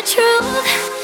the truth.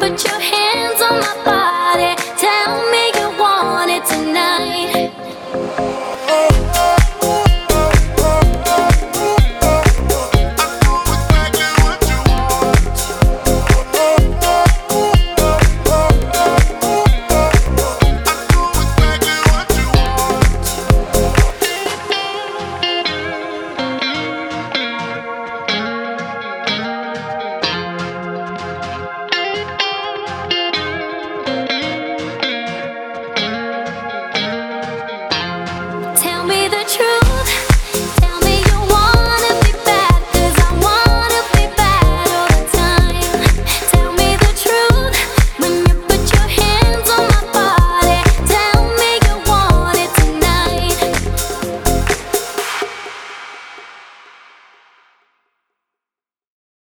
When you